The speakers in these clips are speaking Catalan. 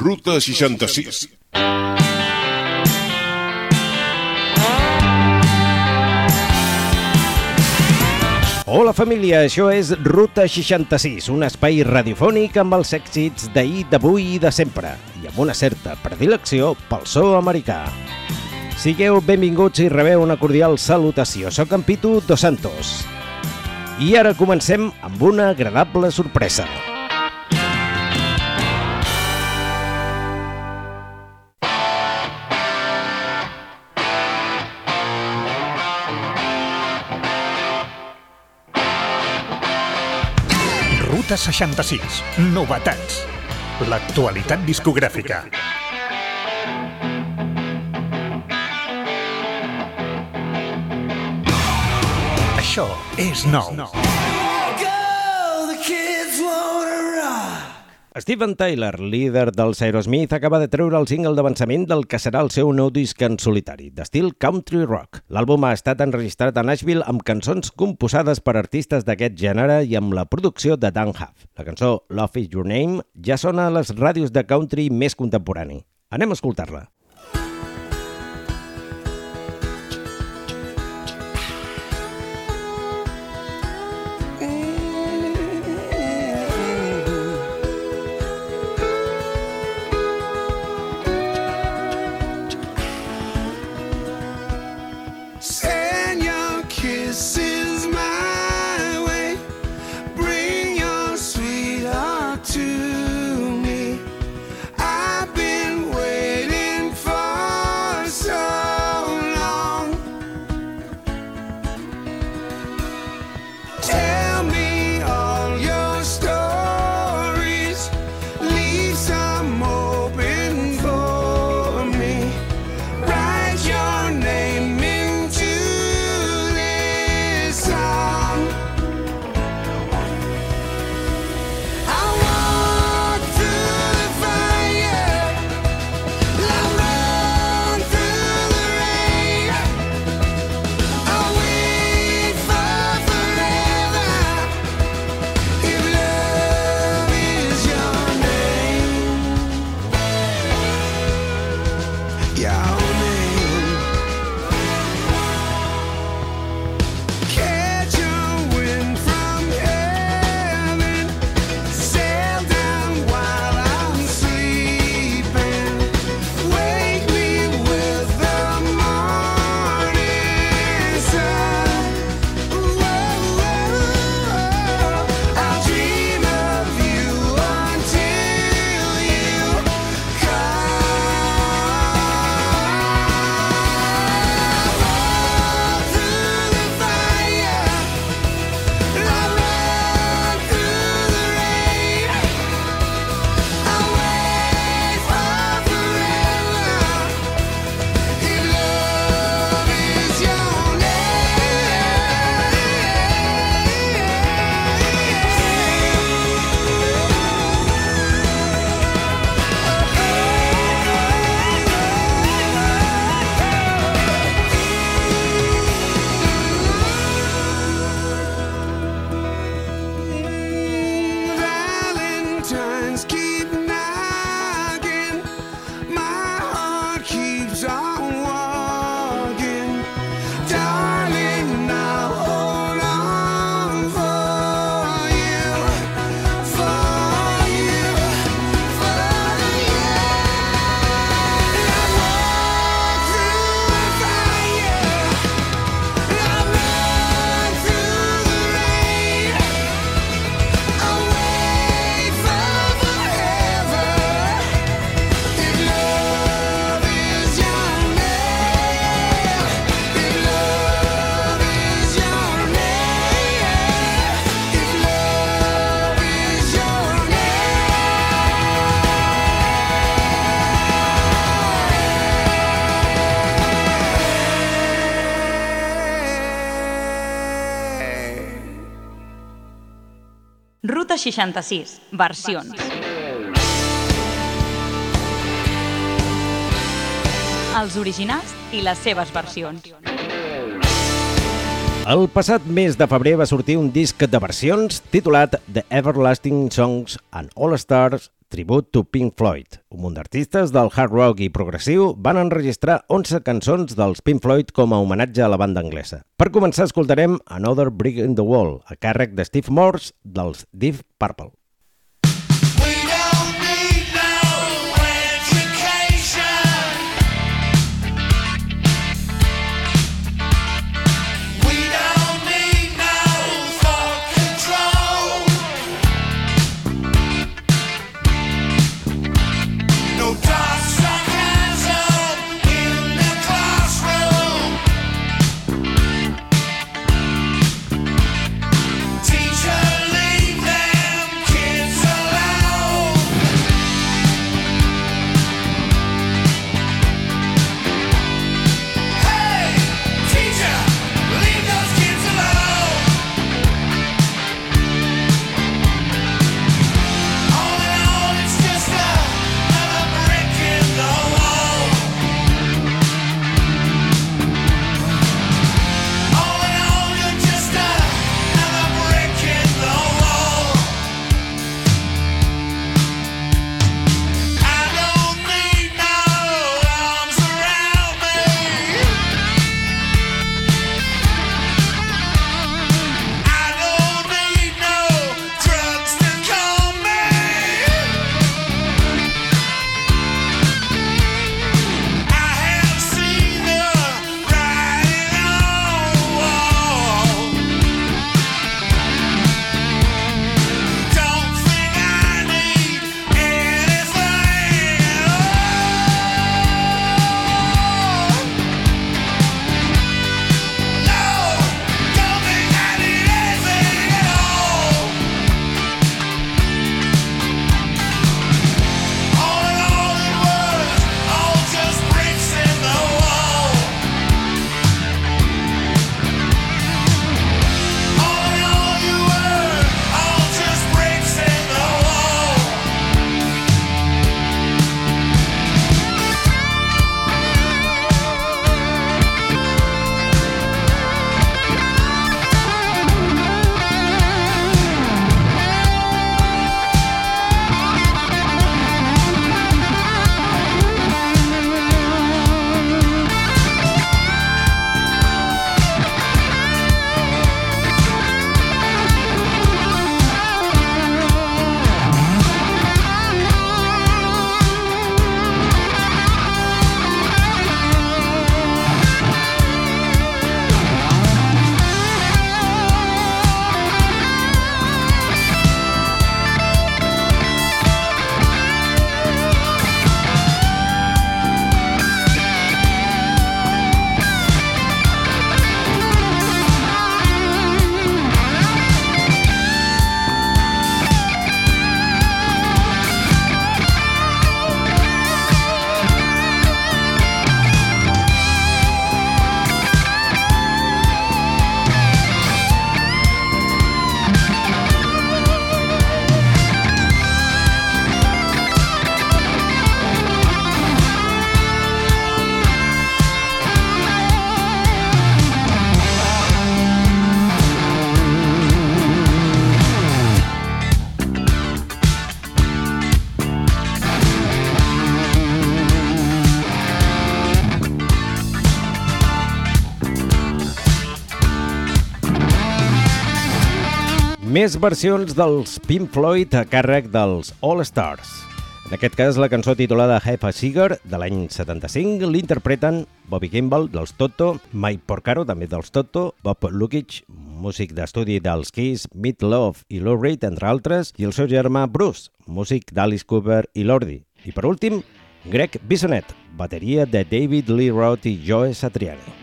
Ruta 66. Hola família, això és Ruta 66, un espai radiofònic amb els èxits d'ahir, d'avui i de sempre, i amb una certa predilecció pel so americà. Sigueu benvinguts i rebeu una cordial salutació. Soc en Pitu Dos Santos. I ara comencem amb una agradable sorpresa. Ruta 66. Novetats. L'actualitat discogràfica. Això és nou. Steven Tyler, líder dels Aerosmith, acaba de treure el single d'avançament del que serà el seu nou disc en solitari, d'estil country rock. L'àlbum ha estat enregistrat a Nashville amb cançons composades per artistes d'aquest gènere i amb la producció de Dan Huff. La cançó Love is Your Name ja sona a les ràdios de country més contemporani. Anem a escoltar-la. 66, versions. Els originals i les seves versions. El passat mes de febrer va sortir un disc de versions titulat The Everlasting Songs and All Stars Tribute to Pink Floyd. Un munt d'artistes del hard rock i progressiu van enregistrar 11 cançons dels Pink Floyd com a homenatge a la banda anglesa. Per començar escoltarem Another Brick in the Wall, a càrrec de Steve Morse dels Deep Purple. Més versions dels Pink Floyd a càrrec dels All Stars. En aquest cas, la cançó titulada Have a de l'any 75, l'interpreten Bobby Kimball, dels Toto, Mike Porcaro, també dels Toto, Bob Lukic, músic d'estudi dels Kiss, Meat Love i Lou Reed, entre altres, i el seu germà Bruce, músic d'Alice Cooper i Lordi. I per últim, Greg Bisonet, bateria de David Lee Roth i Joe Satriani.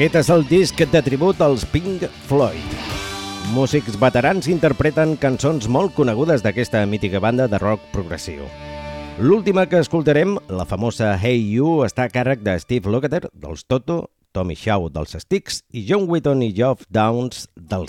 Aquest és el disc de tribut als Pink Floyd. Músics veterans interpreten cançons molt conegudes d'aquesta mítica banda de rock progressiu. L'última que escoltarem, la famosa Hey You, està a càrrec de Steve Lukather, dels Toto, Tommy Shaw, dels Sticks, i John Wheaton i Geoff Downs, del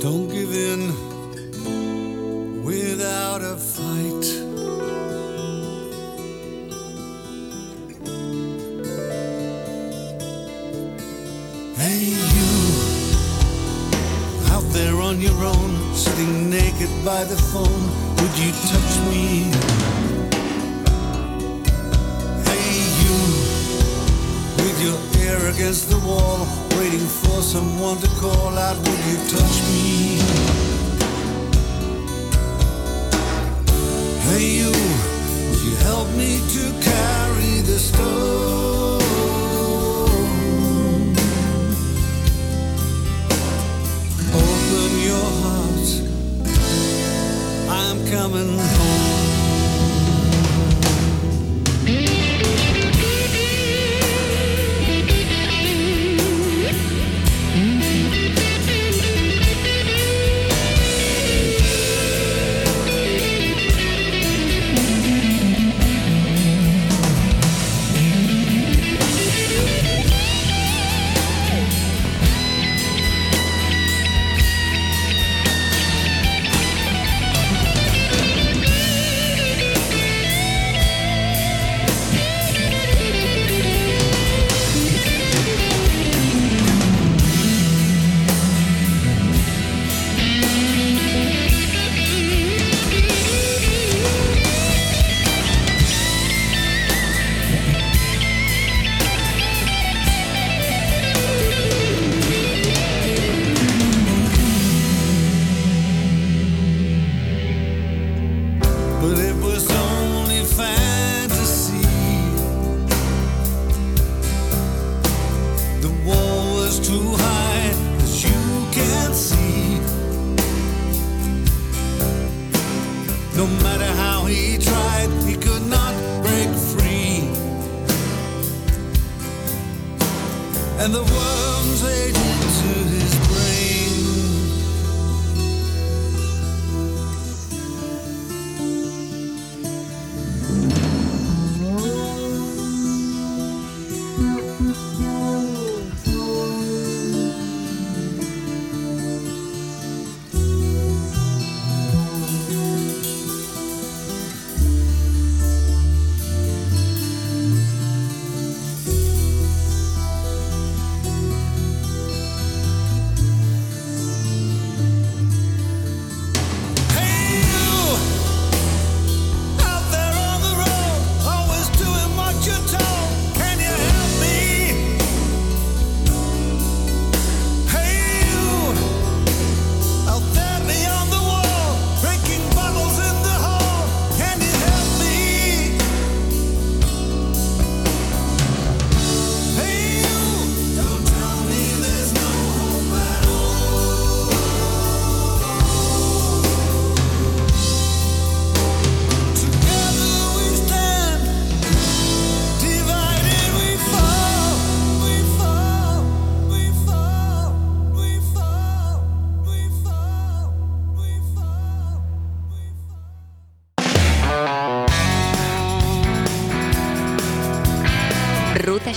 Don't give in without a fight. Hey, you out there on your own, sitting naked by the phone, would you touch me? Hey, you with your ear against the wall, waiting for someone to call out, Would you touch me? Hey, you, would you help me to carry the stone?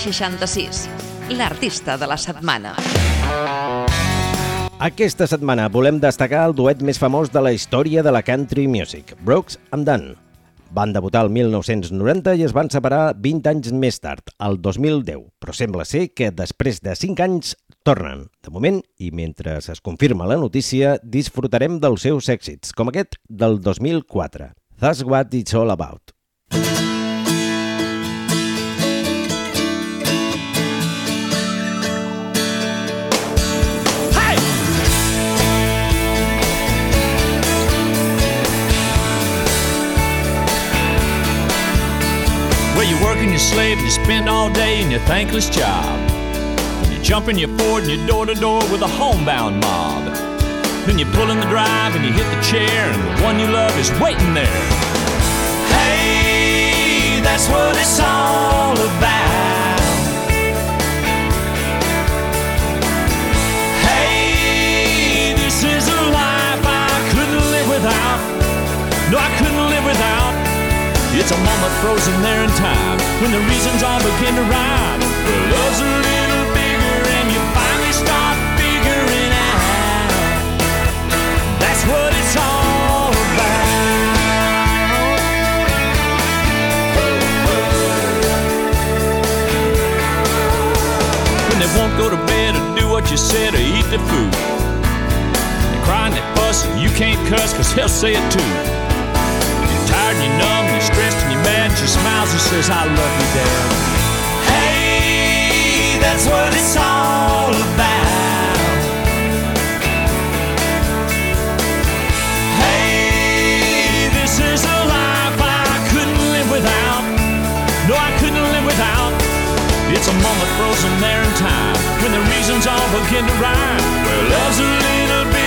66, l'artista de la setmana. Aquesta setmana volem destacar el duet més famós de la història de la country music, Brooks and Dunn. Van debutar el 1990 i es van separar 20 anys més tard, el 2010, però sembla ser que després de 5 anys tornen. De moment, i mentre es confirma la notícia, disfrutarem dels seus èxits, com aquest del 2004, That's What It's All About. Where you work and you slave and you spend all day in your thankless job. And You jump in your Ford and you're door to door with a homebound mob. Then you pull in the drive and you hit the chair and the one you love is waiting there. Hey, that's what it's all about. Hey, this is a life I couldn't live without. No, I couldn't. It's a moment frozen there in time when the reasons all begin to rhyme. Well, love's a little bigger and you finally start figuring out that's what it's all about. When they won't go to bed or do what you said or eat the food. They cry and they fuss and you can't cuss cause he'll say it too tired and you're numb and you're stressed and you're mad. She smiles and says, I love you, Dad. Hey, that's what it's all about. Hey, this is a life I couldn't live without. No, I couldn't live without. It's a moment frozen there in time when the reasons all begin to rhyme. Well, love's a little bigger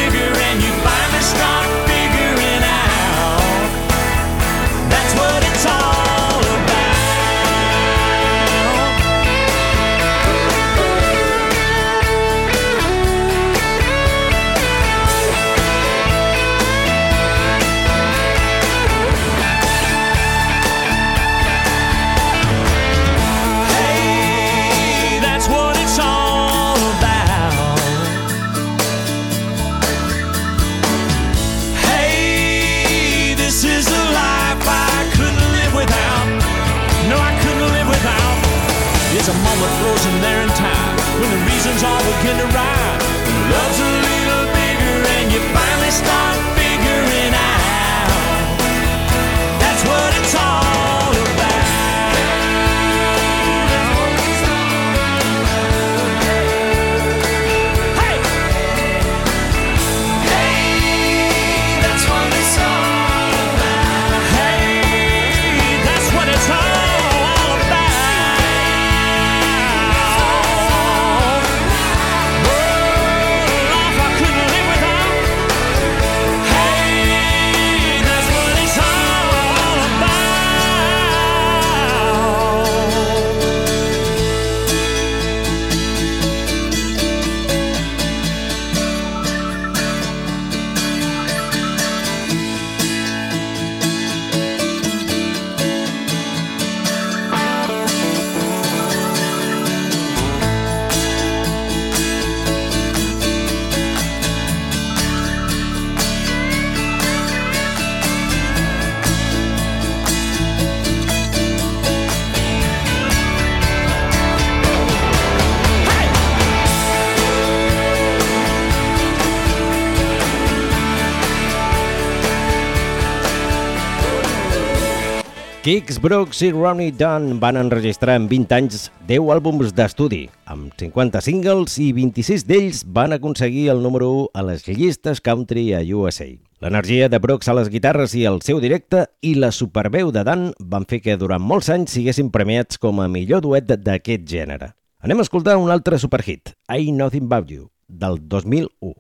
Kix Brooks i Ronnie Dunn van enregistrar en 20 anys 10 àlbums d'estudi, amb 50 singles i 26 d'ells van aconseguir el número 1 a les llistes country a USA. L'energia de Brooks a les guitarres i el seu directe i la superveu de Dunn van fer que durant molts anys siguessin premiats com a millor duet d'aquest gènere. Anem a escoltar un altre superhit, I Nothing About You, del 2001.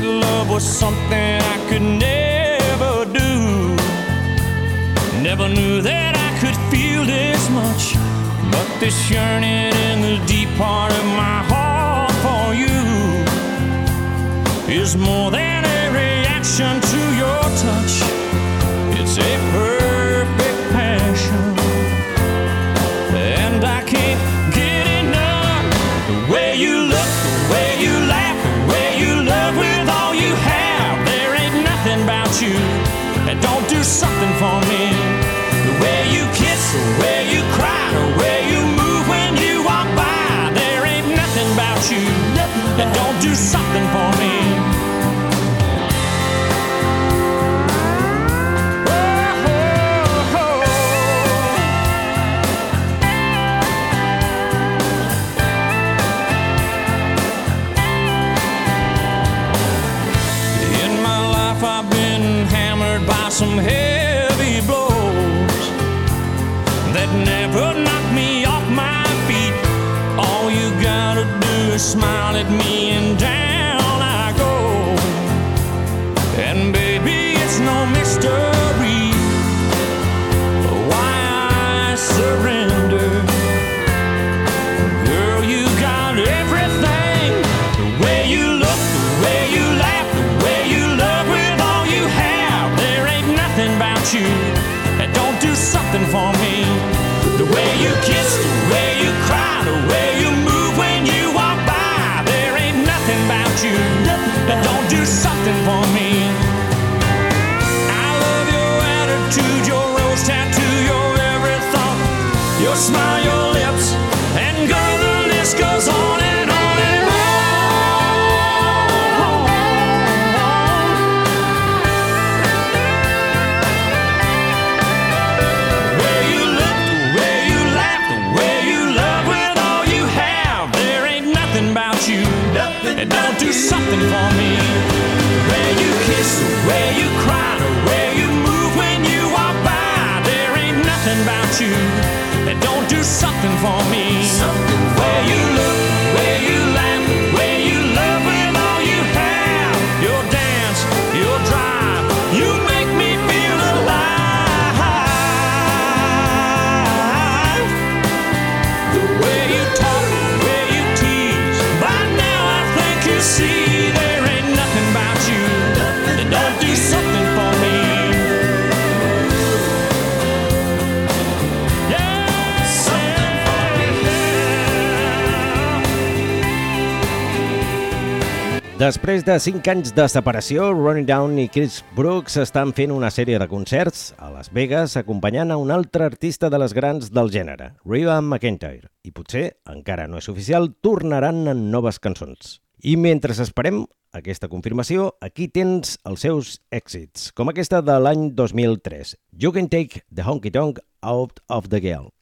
that love was something I could never do. Never knew that I could feel this much, but this yearning in the deep part of my heart for you is more than a reaction to your touch. It's a something for me. The way you kiss, the way you cry, the way you move when you walk by. There ain't nothing about you that don't do something for me. some hay smiled at me and do something for me. something for me. Something Després de 5 anys de separació, Ronnie Down i Chris Brooks estan fent una sèrie de concerts a Las Vegas acompanyant a un altre artista de les grans del gènere, Riva McIntyre, i potser, encara no és oficial, tornaran en noves cançons. I mentre esperem aquesta confirmació, aquí tens els seus èxits, com aquesta de l'any 2003, You Can Take the Honky Tonk Out of the Girl.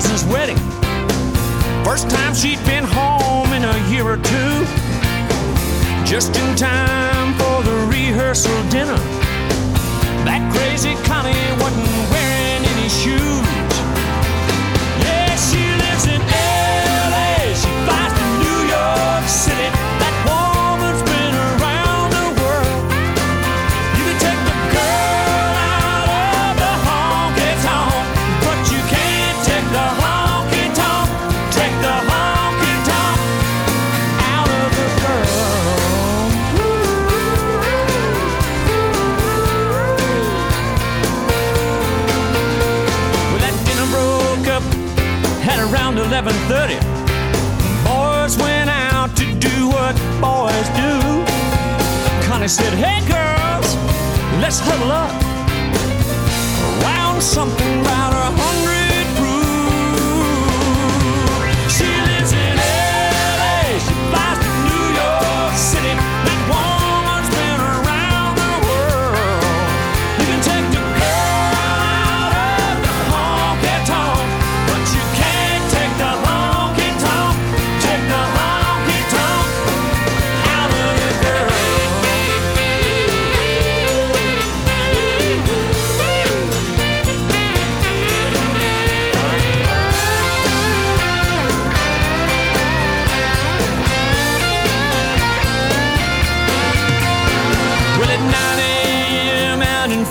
cousin's wedding. First time she'd been home in a year or two. Just in time let's huddle up around something brighter.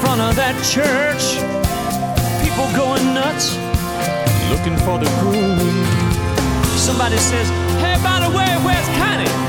Front of that church. People going nuts, looking for the groom. Somebody says, Hey, by the way, where's Connie?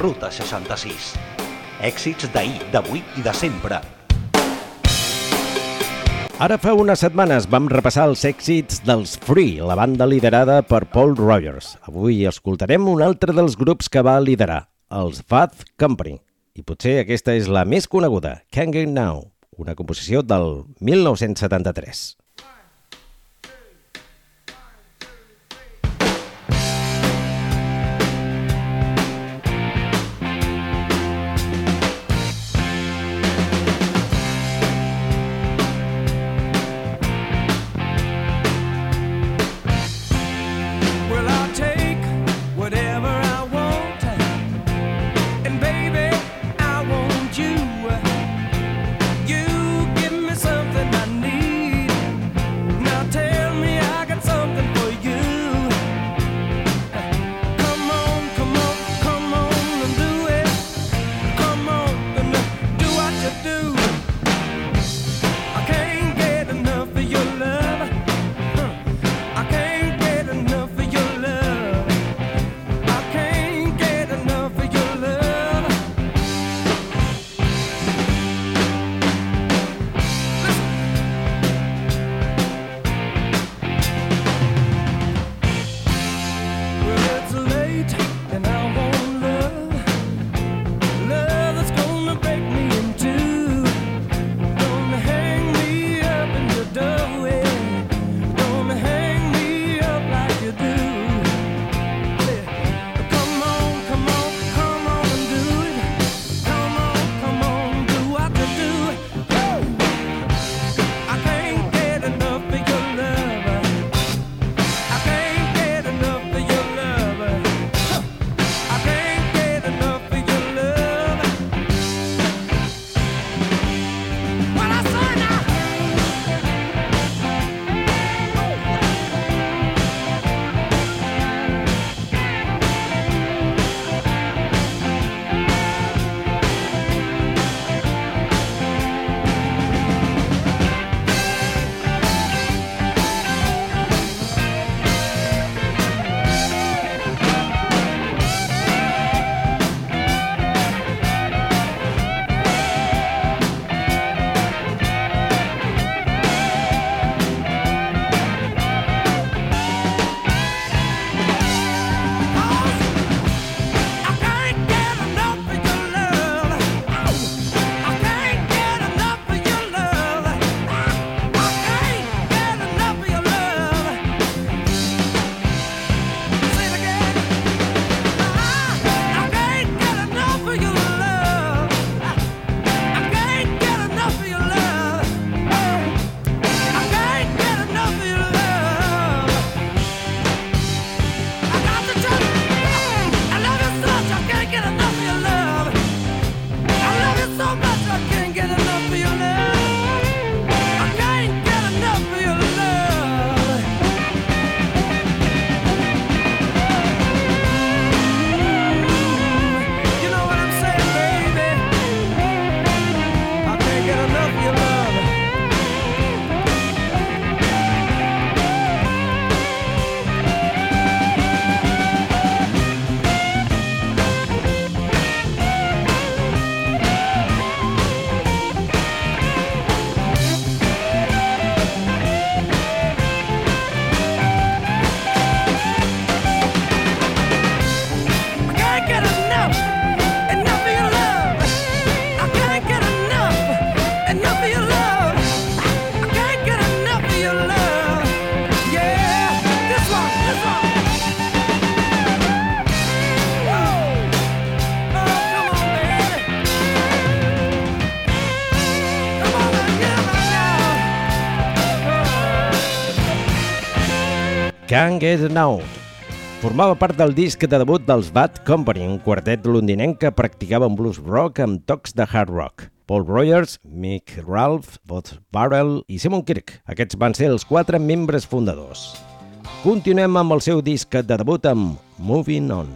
Ruta 66. Èxits d'ahir, d'avui i de sempre. Ara fa unes setmanes vam repassar els èxits dels Free, la banda liderada per Paul Rogers. Avui escoltarem un altre dels grups que va liderar, els Fat Company. I potser aquesta és la més coneguda, Can't Get Now, una composició del 1973. Can't Get Now. Formava part del disc de debut dels Bad Company, un quartet londinenc que practicava un blues rock amb tocs de hard rock. Paul Rogers, Mick Ralph, Bob Barrell i Simon Kirk. Aquests van ser els quatre membres fundadors. Continuem amb el seu disc de debut amb Moving On.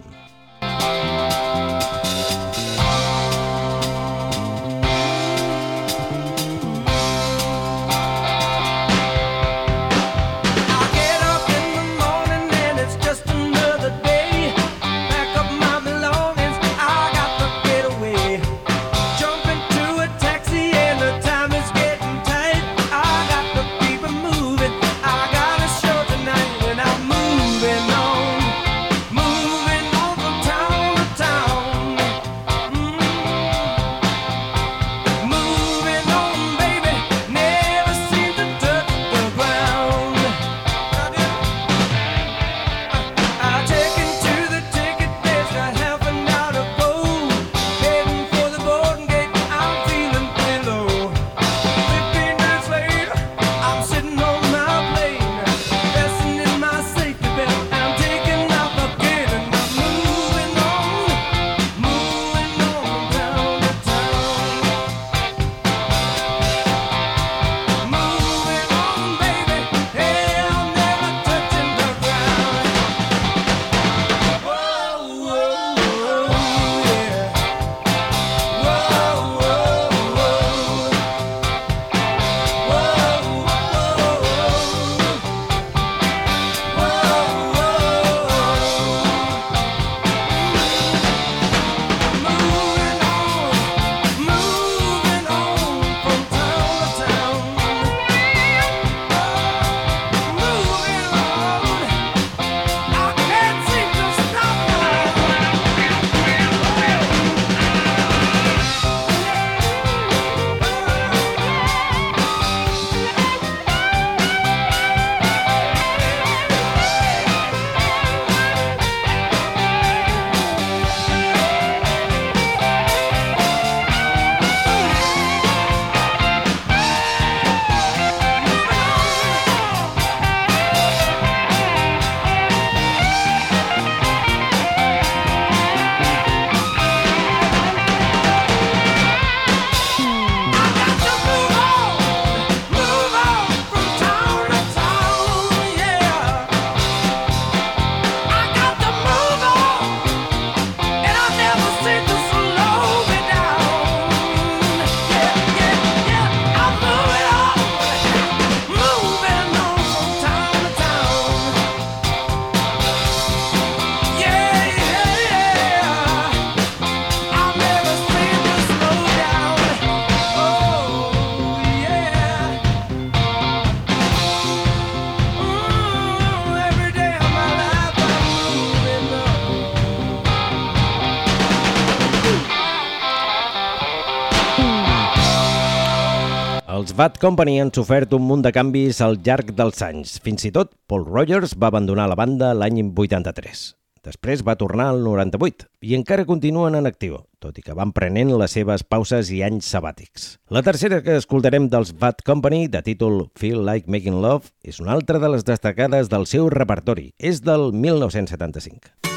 Bad Company han sofert un munt de canvis al llarg dels anys. Fins i tot, Paul Rogers va abandonar la banda l'any 83. Després va tornar al 98 i encara continuen en actiu, tot i que van prenent les seves pauses i anys sabàtics. La tercera que escoltarem dels Bad Company, de títol Feel Like Making Love, és una altra de les destacades del seu repertori. És del 1975.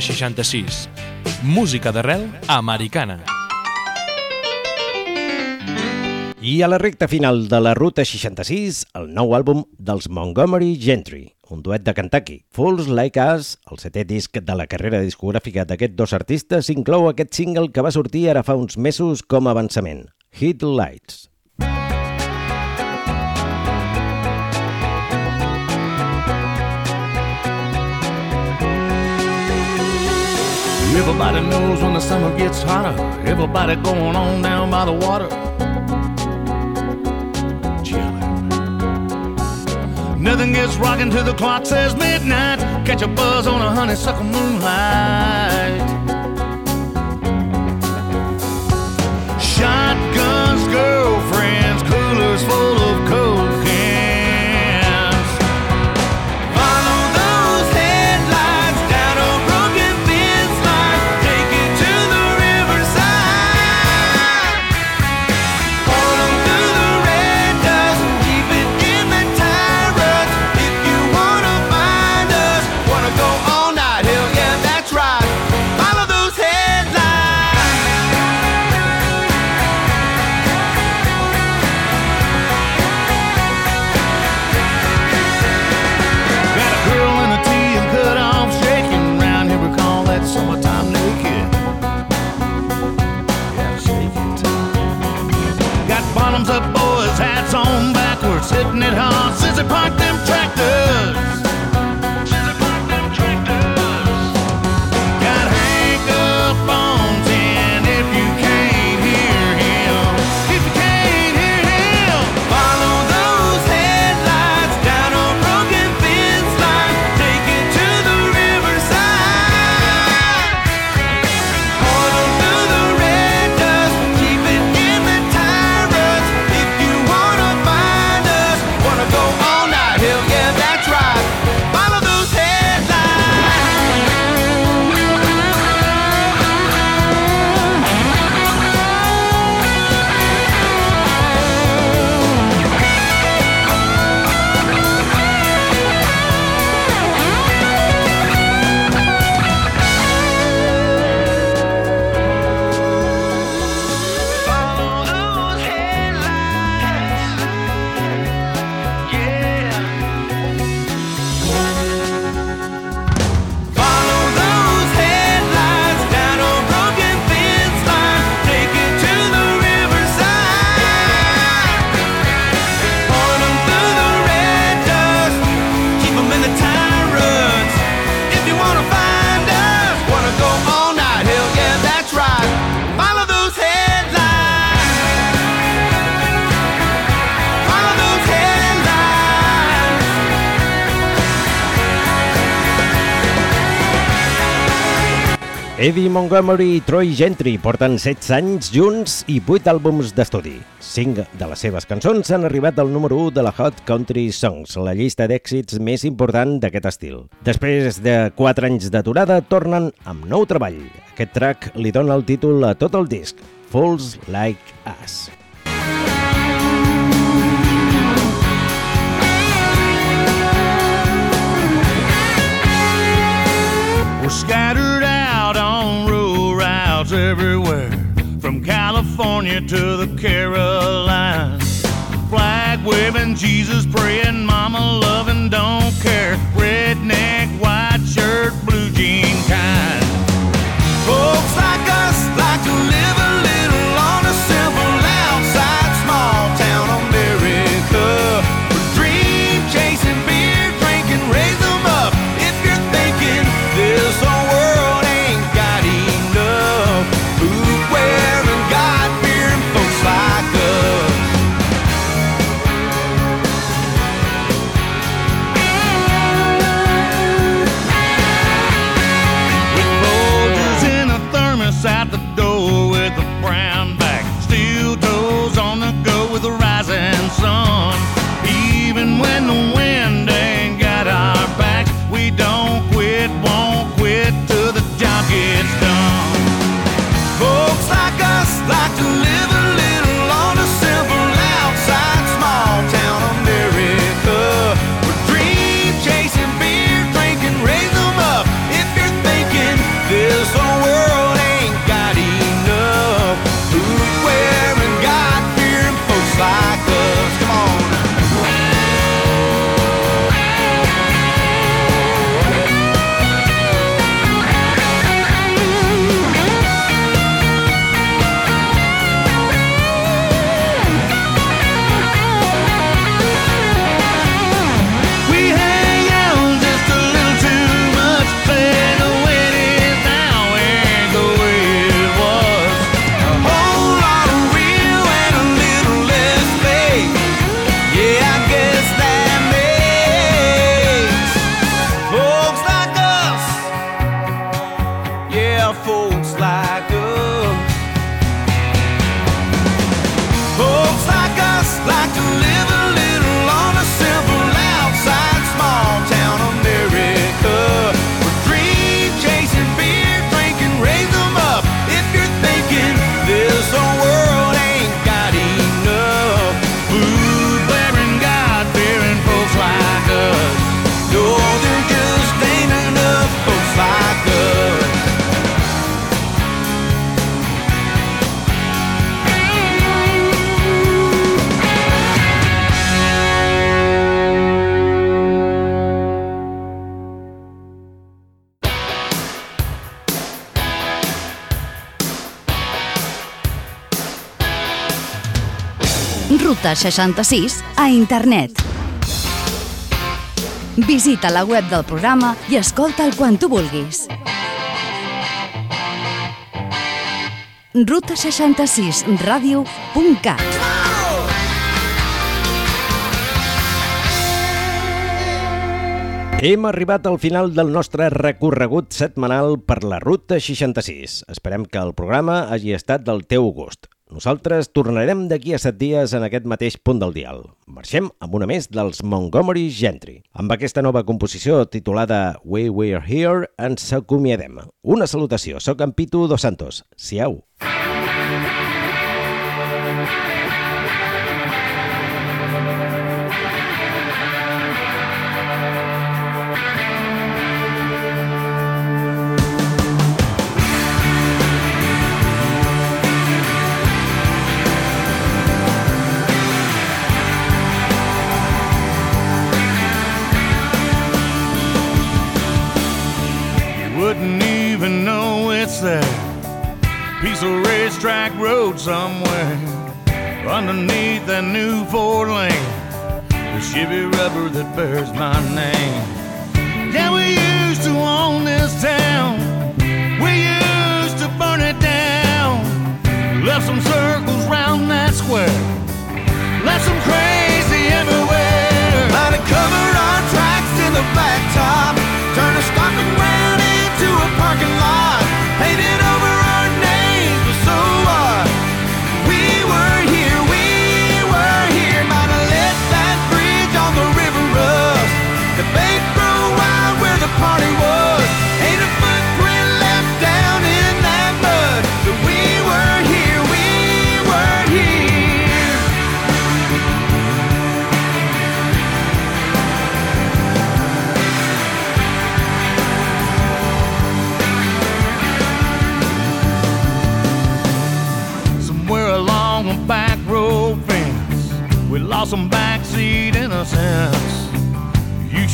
66. Música d'arrel americana. I a la recta final de la Ruta 66, el nou àlbum dels Montgomery Gentry, un duet de Kentucky. Fools Like Us, el setè disc de la carrera discogràfica d'aquests dos artistes, inclou aquest single que va sortir ara fa uns mesos com a avançament, Hit Lights. Everybody knows when the summer gets hotter. Everybody going on down by the water. Chilling. Nothing gets rocking till the clock says midnight. Catch a buzz on a honeysuckle moonlight. Shotguns, girlfriends, coolers full sitting at home, Sissy Park. Eddie Montgomery i Troy Gentry porten 16 anys junts i 8 àlbums d'estudi. 5 de les seves cançons han arribat al número 1 de la Hot Country Songs, la llista d'èxits més important d'aquest estil. Després de 4 anys d'aturada, tornen amb nou treball. Aquest track li dona el títol a tot el disc, Fools Like Us. Scattered everywhere, from California to the Carolinas. Flag waving, Jesus praying, mama loving, don't care. Redneck, 366 a internet. Visita la web del programa i escolta'l quan tu vulguis. ruta66radio.cat Hem arribat al final del nostre recorregut setmanal per la Ruta 66. Esperem que el programa hagi estat del teu gust. Nosaltres tornarem d'aquí a set dies en aquest mateix punt del dial. Marxem amb una més dels Montgomery Gentry. Amb aquesta nova composició titulada We Were Here ens acomiadem. Una salutació, sóc en Pitu Dos Santos. Siau! You Underneath that new four lane. The Chevy rubber that bears my name.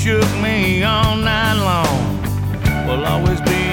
Shook me all night long. Will always be